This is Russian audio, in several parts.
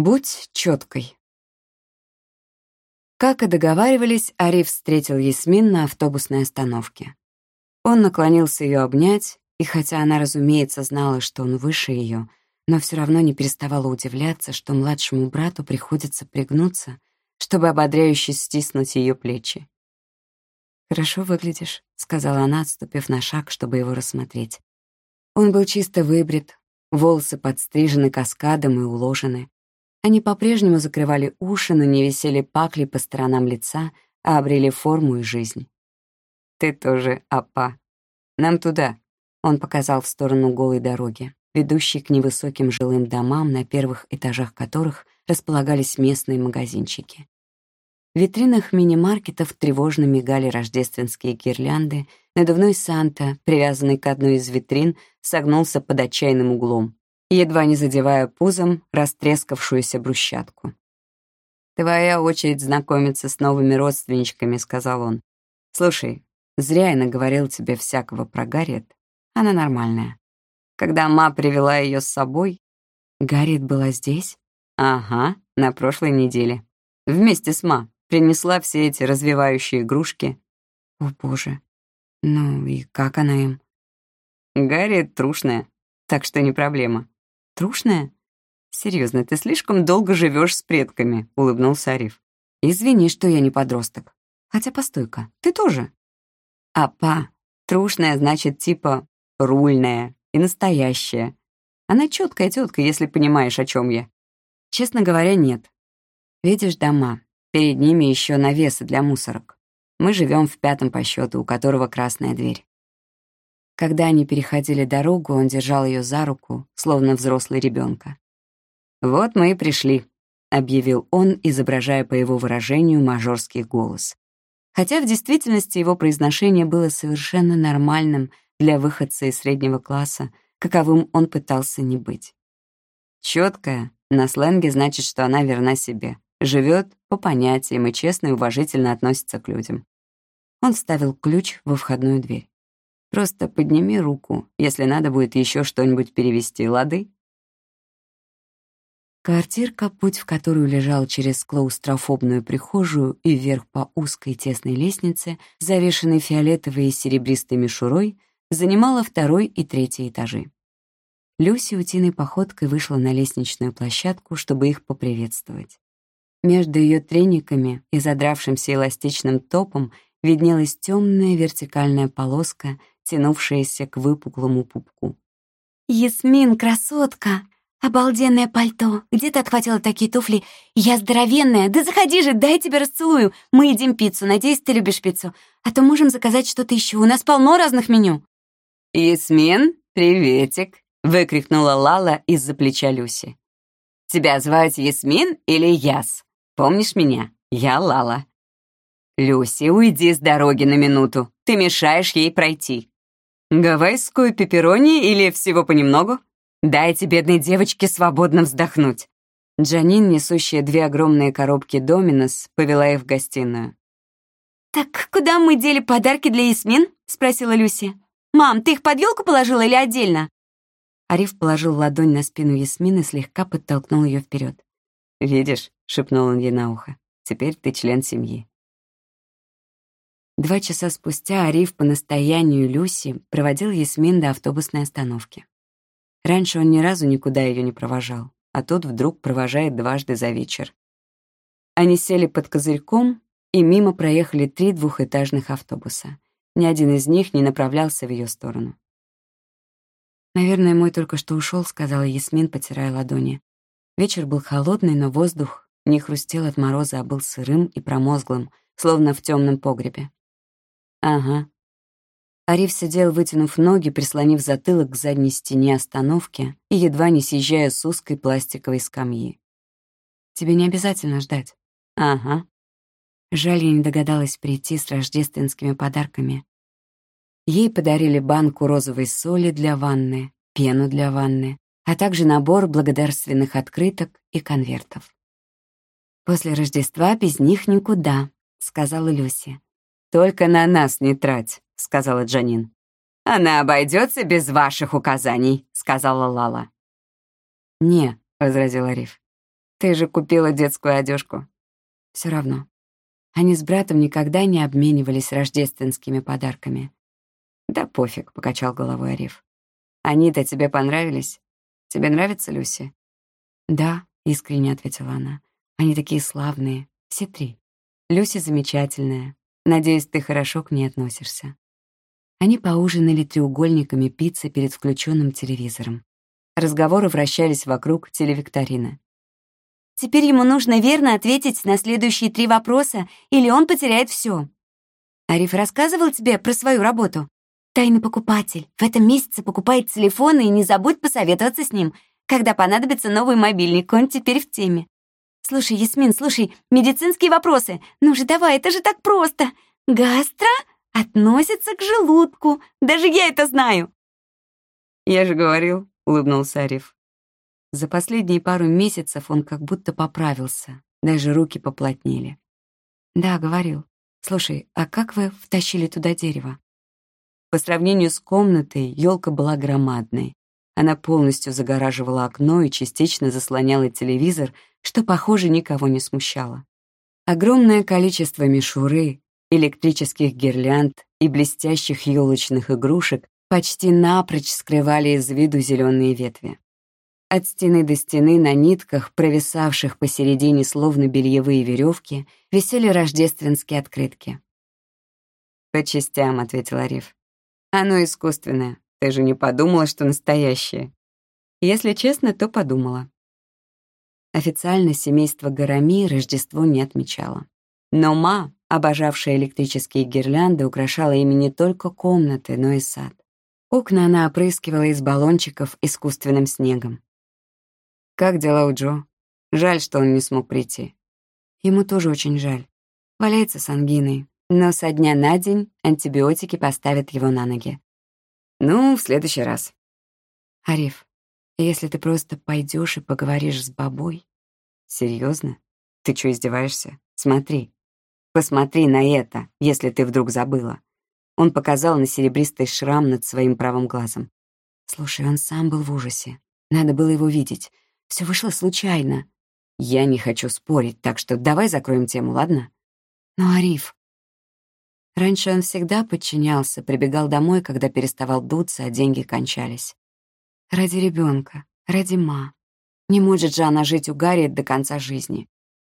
Будь четкой. Как и договаривались, Ариф встретил Ясмин на автобусной остановке. Он наклонился ее обнять, и хотя она, разумеется, знала, что он выше ее, но все равно не переставала удивляться, что младшему брату приходится пригнуться, чтобы ободряюще стиснуть ее плечи. «Хорошо выглядишь», — сказала она, отступив на шаг, чтобы его рассмотреть. Он был чисто выбрит, волосы подстрижены каскадом и уложены. Они по-прежнему закрывали уши, но не висели пакли по сторонам лица, а обрели форму и жизнь. «Ты тоже, апа. Нам туда», — он показал в сторону голой дороги, ведущей к невысоким жилым домам, на первых этажах которых располагались местные магазинчики. В витринах мини-маркетов тревожно мигали рождественские гирлянды, надувной Санта, привязанный к одной из витрин, согнулся под отчаянным углом, едва не задевая пузом растрескавшуюся брусчатку. «Твоя очередь знакомиться с новыми родственничками», — сказал он. «Слушай, зря я наговорил тебе всякого про Гарриет. Она нормальная. Когда ма привела ее с собой...» «Гарриет была здесь?» «Ага, на прошлой неделе. Вместе с ма принесла все эти развивающие игрушки. О, боже. Ну и как она им? Гарри трушная, так что не проблема. Трушная? Серьезно, ты слишком долго живешь с предками, улыбнулся Ариф. Извини, что я не подросток. Хотя постой-ка, ты тоже. Апа, трушная значит типа рульная и настоящая. Она четкая тетка, если понимаешь, о чем я. Честно говоря, нет. Видишь дома, Перед ними еще навесы для мусорок. Мы живем в пятом по счету, у которого красная дверь. Когда они переходили дорогу, он держал ее за руку, словно взрослый ребенка. «Вот мы и пришли», — объявил он, изображая по его выражению мажорский голос. Хотя в действительности его произношение было совершенно нормальным для выходца из среднего класса, каковым он пытался не быть. Четкая на сленге значит, что она верна себе живет по понятиям и честно и уважительно относится к людям. Он вставил ключ во входную дверь. «Просто подними руку, если надо будет еще что-нибудь перевести, лады?» Квартирка, путь в которую лежал через клаустрофобную прихожую и вверх по узкой тесной лестнице, завешенной фиолетовой и серебристой мишурой, занимала второй и третий этажи. Люси утиной походкой вышла на лестничную площадку, чтобы их поприветствовать. Между ее трениками и задравшимся эластичным топом виднелась темная вертикальная полоска, тянувшаяся к выпуклому пупку. «Ясмин, красотка! Обалденное пальто! Где ты отхватила такие туфли? Я здоровенная! Да заходи же, дай я тебя расцелую! Мы едим пиццу, надеюсь, ты любишь пиццу. А то можем заказать что-то еще, у нас полно разных меню!» «Ясмин, приветик!» — выкрикнула Лала из-за плеча Люси. «Тебя звать Ясмин или Яс?» Помнишь меня? Я Лала». «Люси, уйди с дороги на минуту. Ты мешаешь ей пройти». «Гавайскую пепперони или всего понемногу? Дайте бедной девочке свободно вздохнуть». Джанин, несущая две огромные коробки Доминос, повела их в гостиную. «Так куда мы дели подарки для Ясмин?» — спросила Люси. «Мам, ты их под елку положила или отдельно?» Ариф положил ладонь на спину Ясмины и слегка подтолкнул ее вперед. «Видишь, — шепнул он ей на ухо. «Теперь ты член семьи». Два часа спустя Ариф по настоянию Люси проводил Ясмин до автобусной остановки. Раньше он ни разу никуда ее не провожал, а тут вдруг провожает дважды за вечер. Они сели под козырьком, и мимо проехали три двухэтажных автобуса. Ни один из них не направлялся в ее сторону. «Наверное, мой только что ушел, сказала Ясмин, потирая ладони. Вечер был холодный, но воздух не хрустел от мороза, а был сырым и промозглым, словно в темном погребе. «Ага». Ариф сидел, вытянув ноги, прислонив затылок к задней стене остановки и едва не съезжая с узкой пластиковой скамьи. «Тебе не обязательно ждать». «Ага». Жаль, я не догадалась прийти с рождественскими подарками. Ей подарили банку розовой соли для ванны, пену для ванны, а также набор благодарственных открыток и конвертов. «После Рождества без них никуда», — сказала Люси. «Только на нас не трать», — сказала Джанин. «Она обойдется без ваших указаний», — сказала Лала. «Не», — возразил Ариф. Ты же купила детскую одежку. Все равно. Они с братом никогда не обменивались рождественскими подарками. «Да пофиг», — покачал головой Ариф. «Они-то тебе понравились? Тебе нравится Люси?» «Да», — искренне ответила она. «Они такие славные, все три. Люси замечательная. Надеюсь, ты хорошо к ней относишься». Они поужинали треугольниками пиццы перед включенным телевизором. Разговоры вращались вокруг телевикторины. «Теперь ему нужно верно ответить на следующие три вопроса, или он потеряет все. Ариф рассказывал тебе про свою работу? Тайный покупатель. В этом месяце покупает телефоны и не забудь посоветоваться с ним. Когда понадобится новый мобильник, он теперь в теме. Слушай, Ясмин, слушай, медицинские вопросы. Ну же давай, это же так просто. Гастро относится к желудку. Даже я это знаю. Я же говорил, улыбнулся Ариф. За последние пару месяцев он как будто поправился, даже руки поплотнели. Да, говорил. Слушай, а как вы втащили туда дерево? По сравнению с комнатой, елка была громадной. Она полностью загораживала окно и частично заслоняла телевизор, что, похоже, никого не смущало. Огромное количество мишуры, электрических гирлянд и блестящих елочных игрушек почти напрочь скрывали из виду зеленые ветви. От стены до стены на нитках, провисавших посередине словно бельевые веревки, висели рождественские открытки. «По частям», — ответил Ариф. Оно искусственное. Ты же не подумала, что настоящее. Если честно, то подумала. Официально семейство Гарами Рождество не отмечало. Но Ма, обожавшая электрические гирлянды, украшала ими не только комнаты, но и сад. Окна она опрыскивала из баллончиков искусственным снегом. «Как дела у Джо? Жаль, что он не смог прийти». Ему тоже очень жаль. Валяется с ангиной, но со дня на день антибиотики поставят его на ноги. Ну, в следующий раз. Ариф, если ты просто пойдешь и поговоришь с бабой... Серьезно? Ты что, издеваешься? Смотри. Посмотри на это, если ты вдруг забыла. Он показал на серебристый шрам над своим правым глазом. Слушай, он сам был в ужасе. Надо было его видеть. Все вышло случайно. Я не хочу спорить, так что давай закроем тему, ладно? Но, Ариф, Раньше он всегда подчинялся, прибегал домой, когда переставал дуться, а деньги кончались. Ради ребенка, ради ма. Не может же она жить у Гарри до конца жизни.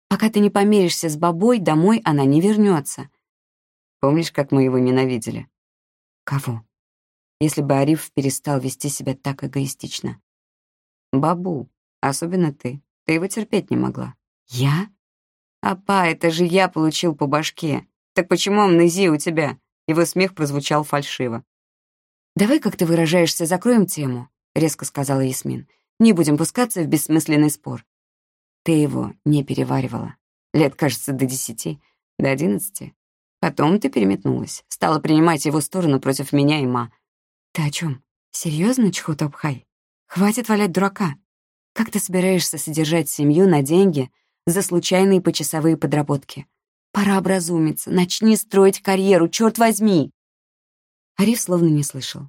Пока ты не помиришься с бабой, домой она не вернется. Помнишь, как мы его ненавидели? Кого? Если бы Ариф перестал вести себя так эгоистично. Бабу, особенно ты. Ты его терпеть не могла. Я? Апа, это же я получил по башке. «Так почему амнезия у тебя?» Его смех прозвучал фальшиво. «Давай, как ты выражаешься, закроем тему», — резко сказала Ясмин. «Не будем пускаться в бессмысленный спор. Ты его не переваривала. Лет, кажется, до десяти, до одиннадцати. Потом ты переметнулась, стала принимать его сторону против меня и ма. Ты о чем? Серьезно, Чхутопхай? Хватит валять дурака. Как ты собираешься содержать семью на деньги за случайные почасовые подработки? Пора образумиться, начни строить карьеру, черт возьми!» Ариф словно не слышал.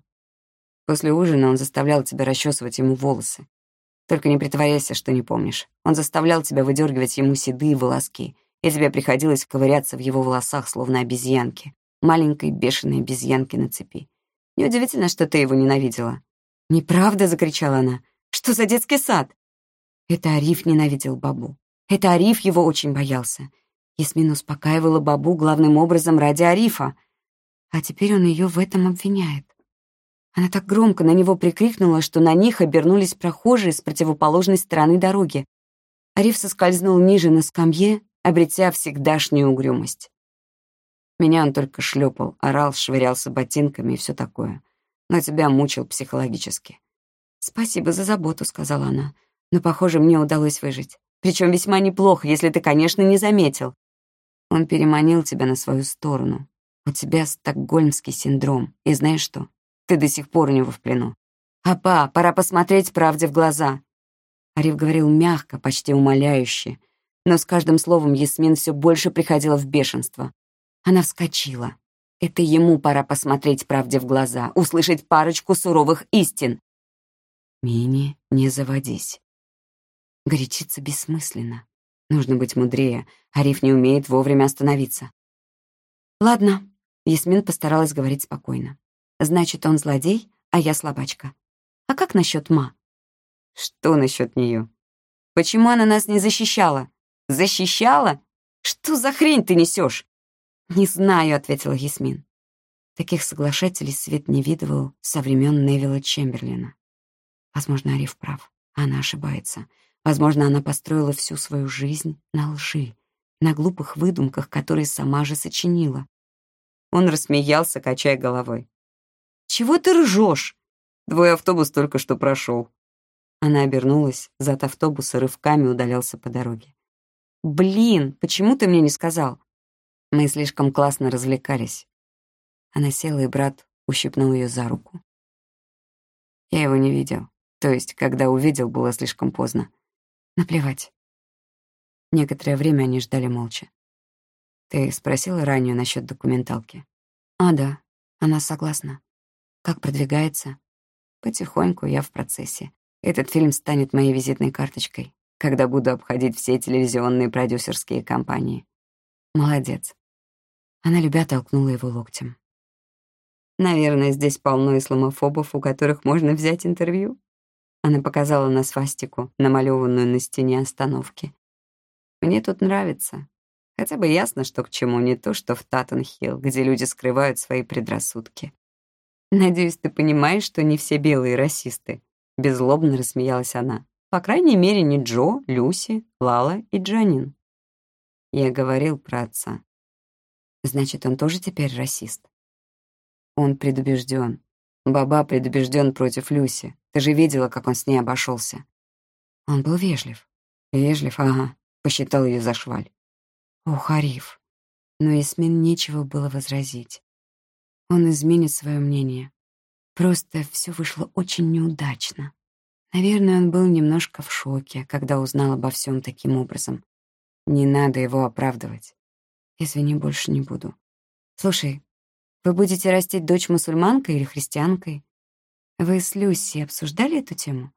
После ужина он заставлял тебя расчесывать ему волосы. Только не притворяйся, что не помнишь. Он заставлял тебя выдергивать ему седые волоски, и тебе приходилось ковыряться в его волосах, словно обезьянки, маленькой бешеной обезьянки на цепи. Неудивительно, что ты его ненавидела. «Неправда!» — закричала она. «Что за детский сад?» Это Ариф ненавидел бабу. Это Ариф его очень боялся. Ясмин успокаивала бабу главным образом ради Арифа. А теперь он ее в этом обвиняет. Она так громко на него прикрикнула, что на них обернулись прохожие с противоположной стороны дороги. Ариф соскользнул ниже на скамье, обретя всегдашнюю угрюмость. Меня он только шлепал, орал, швырялся ботинками и все такое. Но тебя мучил психологически. «Спасибо за заботу», — сказала она. «Но, похоже, мне удалось выжить. Причем весьма неплохо, если ты, конечно, не заметил. Он переманил тебя на свою сторону. У тебя стокгольмский синдром. И знаешь что? Ты до сих пор у него в плену. «Апа, пора посмотреть правде в глаза». Ариф говорил мягко, почти умоляюще. Но с каждым словом Ясмин все больше приходила в бешенство. Она вскочила. Это ему пора посмотреть правде в глаза, услышать парочку суровых истин. «Мини, не заводись». Горячиться бессмысленно. Нужно быть мудрее. Ариф не умеет вовремя остановиться. «Ладно», — Ясмин постаралась говорить спокойно. «Значит, он злодей, а я слабачка. А как насчет Ма?» «Что насчет нее? Почему она нас не защищала?» «Защищала? Что за хрень ты несешь? «Не знаю», — ответила Ясмин. Таких соглашателей Свет не видывал со времен Невилла Чемберлина. Возможно, Ариф прав, а она ошибается. Возможно, она построила всю свою жизнь на лжи, на глупых выдумках, которые сама же сочинила. Он рассмеялся, качая головой. «Чего ты ржешь? Твой автобус только что прошел». Она обернулась, зад автобуса рывками удалялся по дороге. «Блин, почему ты мне не сказал?» Мы слишком классно развлекались. Она села, и брат ущипнул ее за руку. Я его не видел. То есть, когда увидел, было слишком поздно. Наплевать. Некоторое время они ждали молча. Ты спросила ранее насчет документалки? А, да, она согласна. Как продвигается? Потихоньку, я в процессе. Этот фильм станет моей визитной карточкой, когда буду обходить все телевизионные продюсерские компании. Молодец. Она любя толкнула его локтем. Наверное, здесь полно исламофобов, у которых можно взять интервью. Она показала на свастику, намалеванную на стене остановки. Мне тут нравится. Хотя бы ясно, что к чему, не то, что в Таттенхилл, где люди скрывают свои предрассудки. Надеюсь, ты понимаешь, что не все белые расисты. Беззлобно рассмеялась она. По крайней мере, не Джо, Люси, Лала и Джанин. Я говорил про отца. Значит, он тоже теперь расист. Он предубежден. Баба предубежден против Люси. Ты же видела, как он с ней обошелся. Он был вежлив. Вежлив, ага. Посчитал ее за шваль. О, Хариф. Но Ясмин нечего было возразить. Он изменит свое мнение. Просто все вышло очень неудачно. Наверное, он был немножко в шоке, когда узнал обо всем таким образом. Не надо его оправдывать. Извини, больше не буду. Слушай, вы будете растить дочь мусульманкой или христианкой? Вы с Люси обсуждали эту тему?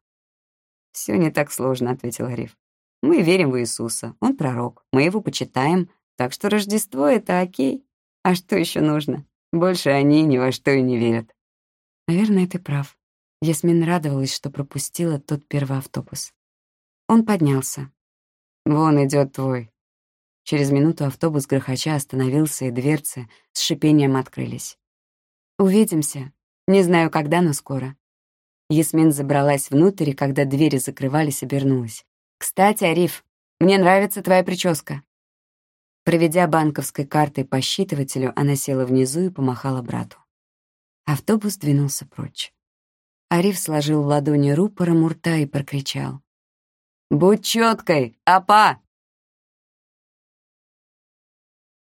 Все не так сложно, ответил Ариф. Мы верим в Иисуса, он пророк, мы его почитаем, так что Рождество — это окей. А что еще нужно? Больше они ни во что и не верят. Наверное, ты прав. Ясмин радовалась, что пропустила тот первый автобус. Он поднялся. «Вон идет твой». Через минуту автобус грохоча остановился, и дверцы с шипением открылись. «Увидимся. Не знаю, когда, но скоро». Ясмин забралась внутрь, и когда двери закрывались, обернулась. «Кстати, Ариф, мне нравится твоя прическа». Проведя банковской картой по считывателю, она села внизу и помахала брату. Автобус двинулся прочь. Ариф сложил в ладони рупором у рта и прокричал. «Будь чёткой, апа!»